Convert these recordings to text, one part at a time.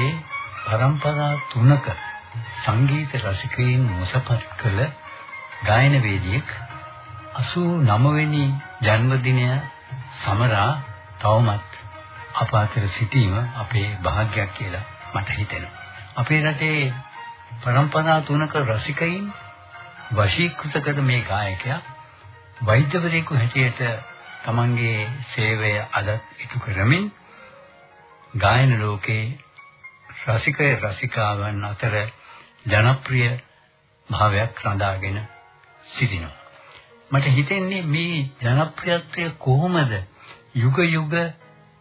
රටේ પરම්පරා තුනක සංගීත රසිකයින් මොසපත් කළ ගායන වේදිකෙක් 89 වෙනි ජන්මදිනය සමරා තවමත් අප අතර සිටීම අපේ වාසනාවක් කියලා මට හිතෙනවා. අපේ රටේ પરම්පරා තුනක රසිකයින් වශීකృత කළ මේ ගායකයා වෛද්‍යවරයෙකු හැටියට තමන්ගේ සේවය අද ඉටු කරමින් ගායන ලෝකේ රසික රසිකාවන් අතර ජනප්‍රිය භාවයක් රඳාගෙන සිටිනවා. මට හිතෙන්නේ මේ ජනප්‍රියත්වය කොහොමද යුග යුග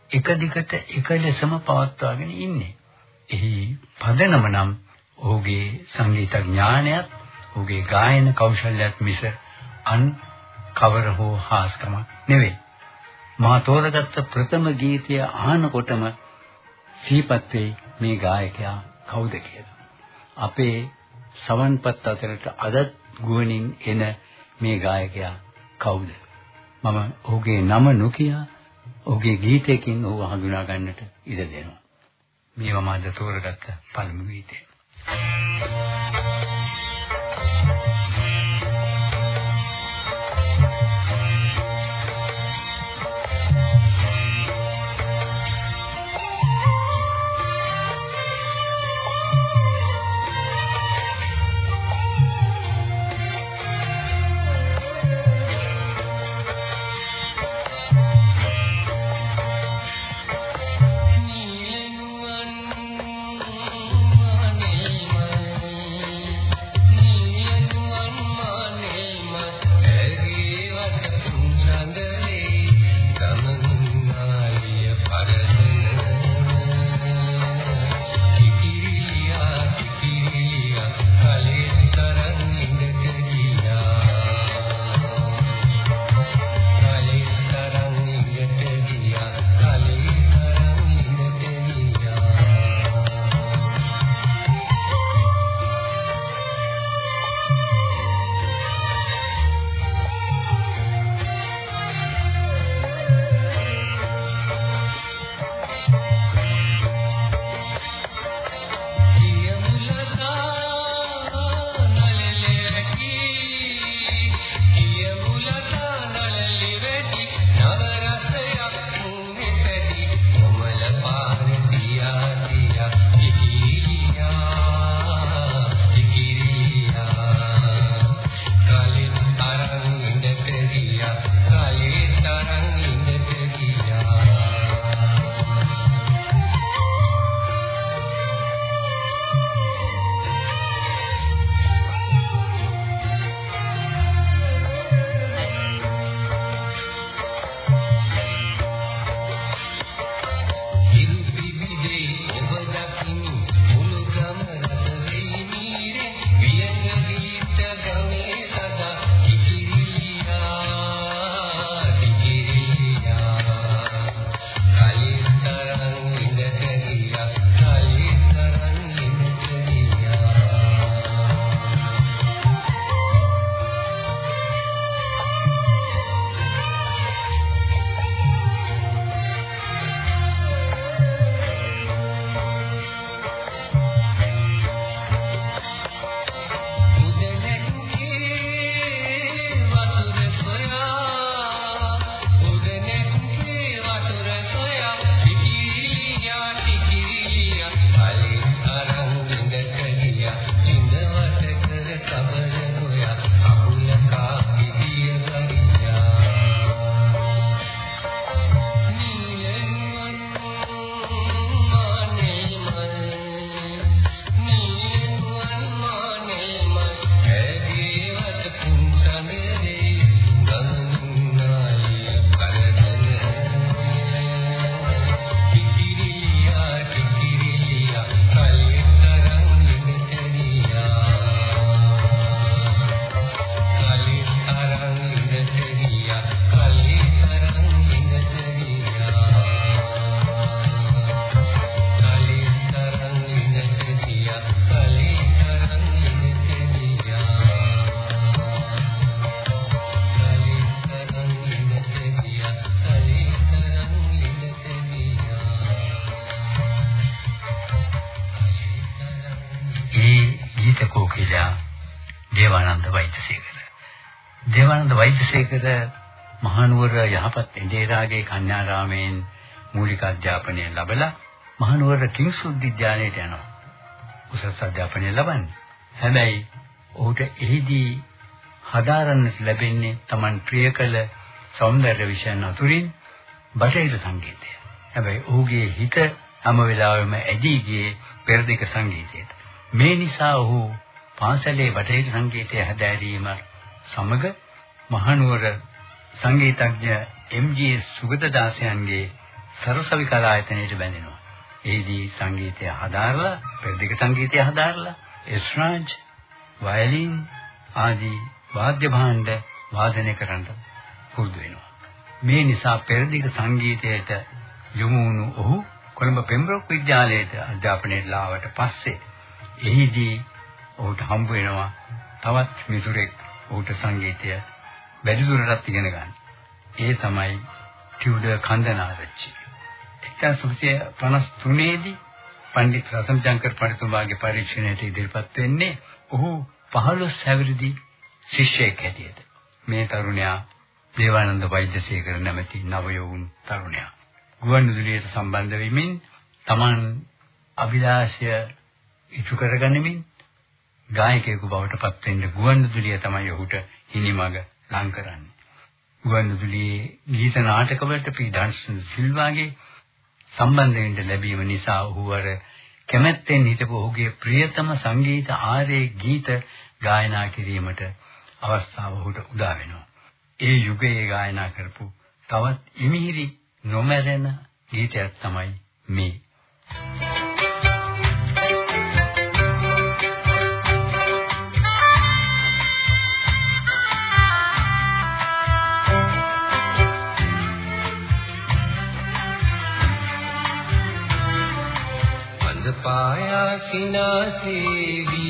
එක දිගට එක ලෙසම පවත්වාගෙන ඉන්නේ. එහි පදනම නම් ඔහුගේ සංගීත ඥානයත් ඔහුගේ ගායන කෞශල්‍යත් මිස අන් කවර හෝ හාස්කමක් නෙවෙයි. මා තෝරගත්ත ප්‍රථම ගීතය අහනකොටම සිහිපත් වෙයි මේ ගායකයා කවුද කියලා. අපේ සවන්පත් අතරට අදත් ගුවනින් එන මේ ගායකයා කවුද? මම ඔහුගේ නම නොකිය ඔහුගේ ගීතයකින් ඔහු හඳුනා ගන්නට ඉඩ දෙනවා. මේවා මාද තෝරගත්ත පළමු ගීතය. නිලනුවන් මනේ වෛද්‍යසේකර මහනුවර යහපත් ඉන්දියාගේ කන්‍යාරාමයෙන් මූලික අධ්‍යාපනය ලැබලා මහනුවර කිංස් විද්‍යාලයට යනවා. උසස් අධ්‍යාපනය ලබන්නේ. හැබැයි ඔහුට එහිදී හදාරන්නට ලැබෙන්නේ Taman ප්‍රිය කළ සෞන්දර්ය විෂයන් අතුරින් බටහිර සංගීතය. හැබැයි ඔහුගේ හිත හැම වෙලාවෙම ඇදී ගියේ පෙරදිග සංගීතයට. මේ නිසා ඔහු පාසලේ බටහිර සංගීතය හැදෑරීම සමග මහනුවර සංගීතඥ එම්.ජී. සුගතදාසයන්ගේ සරසවි කලායතනයට බැඳෙනවා. එහිදී සංගීතය හදාarලා, පෙරදිග සංගීතය හදාarලා, එස්රාජ්, වයලින් ආදී වාද්‍ය භාණ්ඩ වාදනය කරන්න පුරුදු වෙනවා. මේ නිසා පෙරදිග සංගීතයට යොමු වුණු ඔහු කොළඹ පෙම්බ්‍රොක් විද්‍යාලයට අධ්‍යාපනයට ලාවට පස්සේ එහිදී ඔහුට හම්බ වෙනවා තවත් මිතුරෙක් ඔහුට සංගීතය වැඩිදුරටත් ඉගෙන ගන්න. ඒ තමයි ටියුඩර් කන්දනාරච්චි. 1953 දී පණ්ඩිත රතනජංකර් පඬිතුමාගේ පරීක්ෂණයට ඉදිරිපත් වෙන්නේ ඔහු 15 හැවිරිදි ශිෂ්‍යයෙක් හැටියට. මේ තරුණයා දේවානන්ද වෛද්‍යසේකර නැමැති නවයෝවුන් තරුණයා. ගුවන්විදුලියට සම්බන්ධ වෙමින් Taman අභිලාෂය ඉටු කරගනිමින් ගායකයෙකු බවට පත් වෙන්න ගුවන්විදුලිය තමයි ඔහුට හිණිමග ලං කරන්නේ. ගුවන්විදුලියේ ගීත නාටකවලට පී ඩන්සන් සිල්වාගේ සම්බන්ධ වෙන්න ලැබීම නිසා ඔහු අර කැමැත්තෙන් හිටපු ඔහුගේ ප්‍රියතම සංගීත ආරේ ගීත ගායනා කිරීමට අවස්ථාව ඔහුට උදා වෙනවා. ඒ යුගයේ ගායනා කරපු තවත් ඉමිහිරි නොමැරෙන ගීතයක් තමයි මේ. පායා वीणा सेवी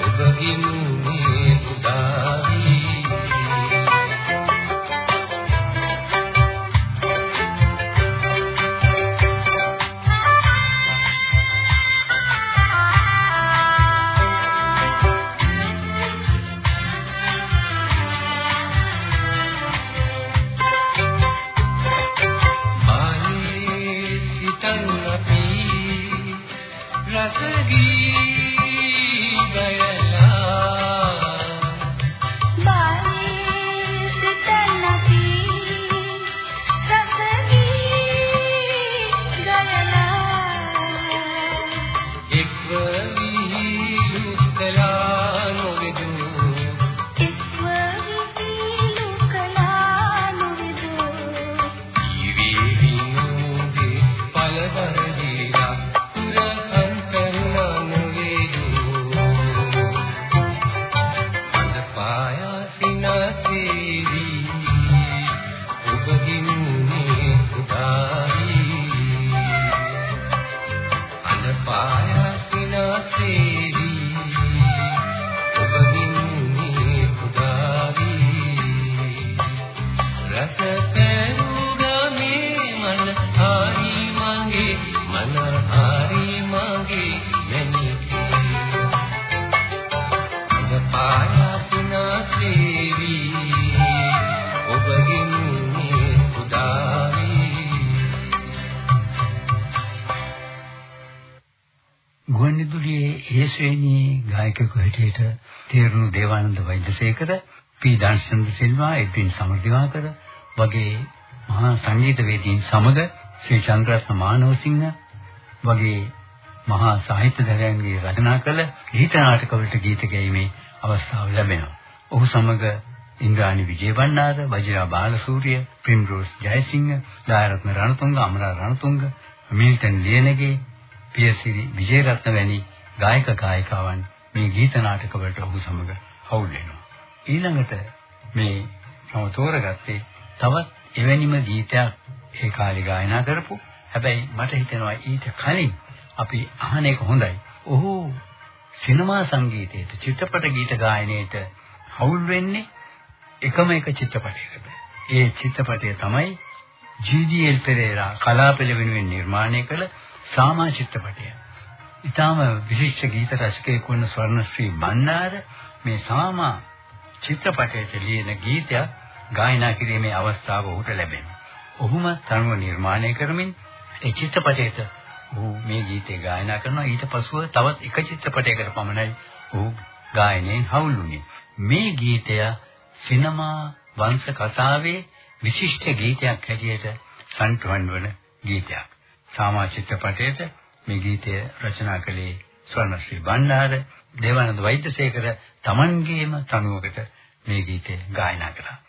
රසගී ගයලා ගුවන්විදුලියේ ඒ ශ්‍රේණියේ ගායකයෙකු හැටියට තේරුණු දේවානන්ද වෛද්‍යසේකර, පී දානචන්ද්‍ර සිල්වා, එඩ්වින් සමරදිවාකර වගේ මහා සංගීතවේදීන් සමග ශ්‍රී චන්ද්‍රරත්න මානවසිංහ වගේ මහා සාහිත්‍යදරයන්ගේ රචනා කළ ගීත නාටකවලට ගීත ගැයීමේ අවස්ථාව ලැබෙනවා. ඔහු සමග ඉන්ද්‍රාණි විජේවණ්ණාර, වජිරා බාලසූරිය, ප්‍රිම්රෝස් ජයසිංහ, දායරත්න රණතුංග, අමරා රණතුංග, මිල්ටන් ලියනගේ, පියසිරි විජේරත්න වැනි ගායක ගායිකාවන් මේ ගීත නාටකවලට ඔහු සමග හවුල් වෙනවා. ඊළඟට මේ මම තෝරගත්තේ තවත් එවැනිම ගීතයක් ඒ කාලේ ගායනා කරපු. හැබැයි මට හිතෙනවා ඊට කලින් අපි අහන එක හොඳයි. ඔහු සිනමා සංගීතයට චිත්‍රපට ගීත ගායනයේට හවුල් වෙන්නේ එකම එක චිත්‍රපටයකට. ඒ චිත්‍රපටය තමයි ජී.ඩී.එල්. පෙරේරා කලාපෙළ වෙනුවෙන් නිර්මාණය කළ සාමා චිත්‍රපටය. ඊටාම විශිෂ්ට ගීත රචකයෙක් වන ස්වර්ණශ්‍රී බණ්ඩාර මේ සාමා චිත්‍රපටයට ලියන ගීතයක් ගායනා කිරීමේ අවස්ථාව ඔහුට ලැබෙනවා. ඔහුම තනුව නිර්මාණය කරමින් ඒ චිත්‍රපටයට ඔහු මේ ගීතය ගායනා කරනවා. ඊට පසුව තවත් එක චිත්‍රපටයකට පමණයි ඔහු ගායනයෙන් හවුල් වුණේ. මේ ගීතය සිනමා වංශ කතාවේ විශිෂ්ට ගීතයක් හැටියට සම්තුවන් වන ගීතයක්. සාමා චිත්‍රපටයේද මේ ගීතය රචනා කළේ ස්වර්ණශ්‍රී බණ්ඩාර දේවානන්ද වෛද්‍යසේකර තමන්ගේම තනුවකට මේ ගීතය ගායනා කළා. ी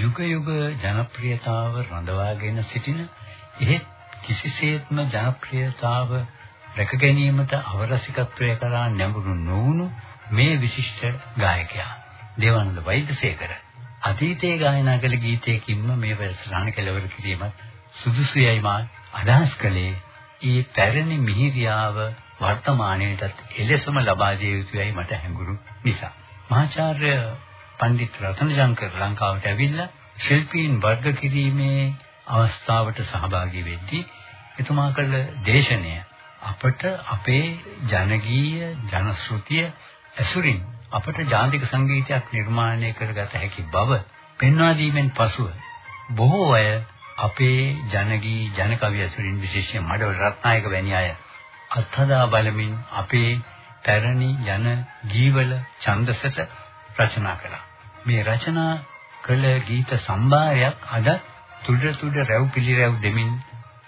යුග ජනප්‍රියතාව රඳවාගෙන සිටින එහෙත් කිසිසේත්ම ජනප්‍රියතාව රැක ගැනීමට අවරසිකත්වය කරා නැඹුරු නොවුණු මේ විශිෂ්ට ගායකයා දේවානන්ද වෛද්‍යසේකර. අතීතයේ ගායනා කළ ගීතයකින්ම මේ වැඩසටහන කෙලවර කිරීමත් සුදුසුයයි මා අදහස් කළේ. ඒ පැරණි මිහිරියාව වර්තමානයේටත් එලෙසම ලබා දිය යුතුයයි මට හැඟුණු නිසා. මහාචාර්ය පණ්ඩිත් රතනජංකර් ලංකාවට ඇවිල්ලා ශිල්පීන් වර්ග කිරීමේ අවස්ථාවට සහභාගී වෙද්දී එතුමා කළ දේශනය අපට අපේ ජනගීය ජනශ්‍රුතිය ඇසුරින් අපට ජාතික සංගීතයක් නිර්මාණය කරගත හැකි බව පෙන්වා දීමෙන් පසුව බොහෝ අය අපේ ජනගී ජනකවි ඇසුරින් විශේෂයෙන් මඩවල රත්නායක වැනි අය අත්හදා බලමින් අපේ පැරණි යන ගීවල ඡන්දසට රචනා කළා. මේ රචනා කළ ගීත සම්භාරයක් අද තුඩ තුඩ රැව් පිළිරැව් දෙමින්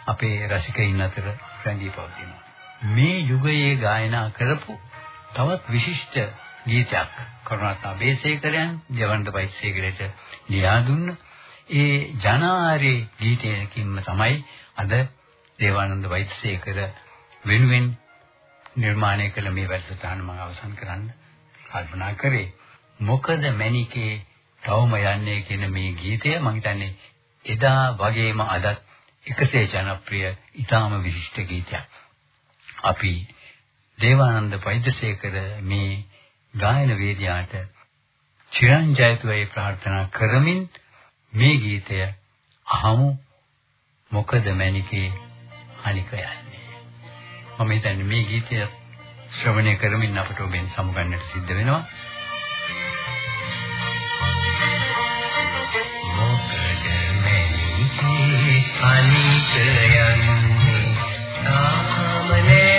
අපේ රසිකයින් අතර රැඳී පවතිනවා. මේ යුගයේ ගායනා කරපු තවත් විශිෂ්ට ගීතයක් කරුණාරත්න බේසේකරයන් ජවන්ත වෛද්‍යසේකරට ලියා දුන්න ඒ ජනාරේ ගීතයකින්ම තමයි අද දේවානන්ද වෛද්‍යසේකර වෙනුවෙන් නිර්මාණය කළ මේ වැඩසටහන මම අවසන් කරන්න කල්පනා කරේ. මොකද මැනිකේ තවම යන්නේ කියන මේ ගීතය මම හිතන්නේ එදා වගේම අදත් එකසේ ජනප්‍රිය ඊටාම විශිෂ්ට ගීතයක්. අපි දේවානන්ද වෛද්‍යසේකර මේ ගායන වේදිකාට චිරංජයතුයි ප්‍රාර්ථනා කරමින් මේ ගීතය අහමු. මොකද මැනිකේ අනික යන්නේ. මම හිතන්නේ මේ ගීතය ශ්‍රවණය කරමින් අපට ඔබෙන් සමුගන්නට සිද්ධ වෙනවා. මොකද මැනිකේ අනික යන්නේ නාමනේ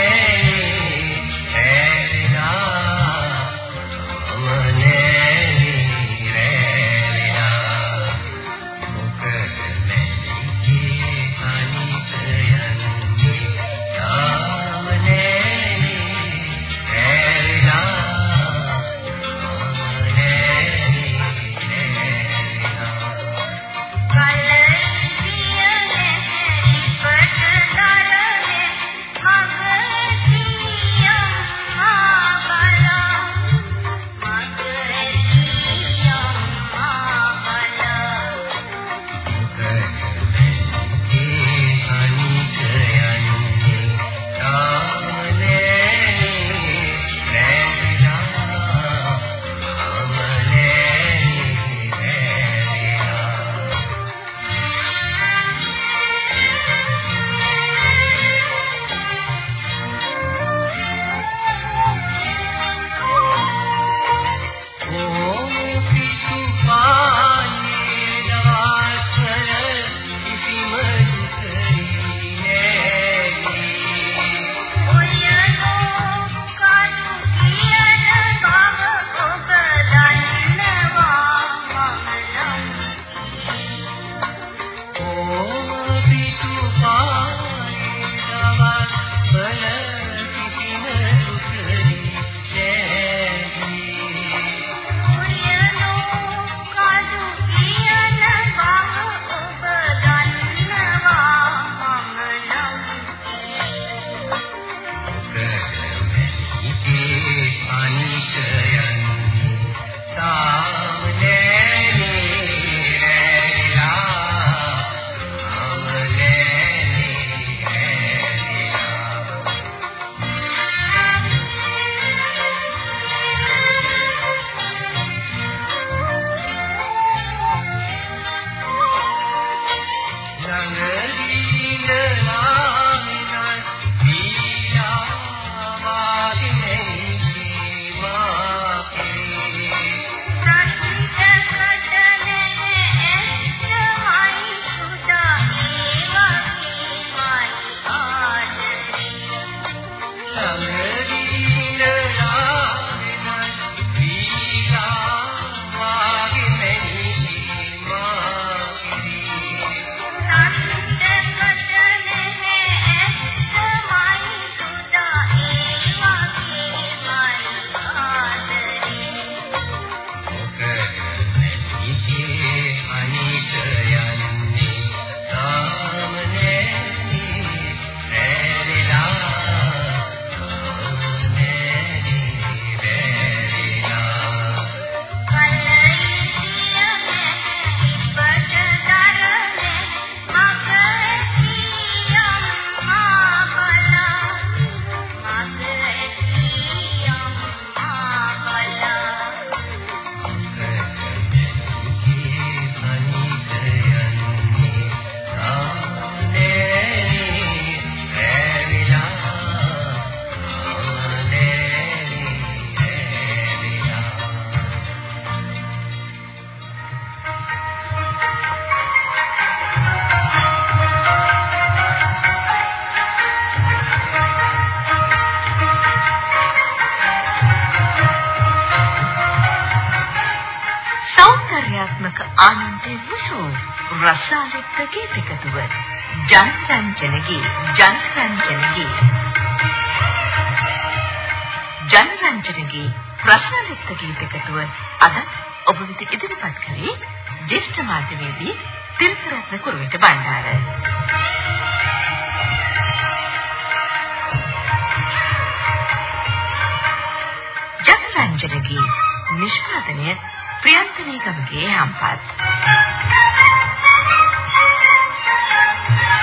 රසාලිත් ගීතකතුව ජනරංජනගේ ජනරංජනගේ. ජනරංජනගේ රසාලිත් ගීතකතුව අද ඔබ වෙත ඉදිරිපත් කළේ ජේෂ්ඨ මාධ්‍යවේදී තිල්කරත්න කුරුවිට බණ්ඩාර. ජනරංජනගේ නිෂ්පාදනය ප්‍රියන්තනී ගමගේ හම්පත්. Yeah.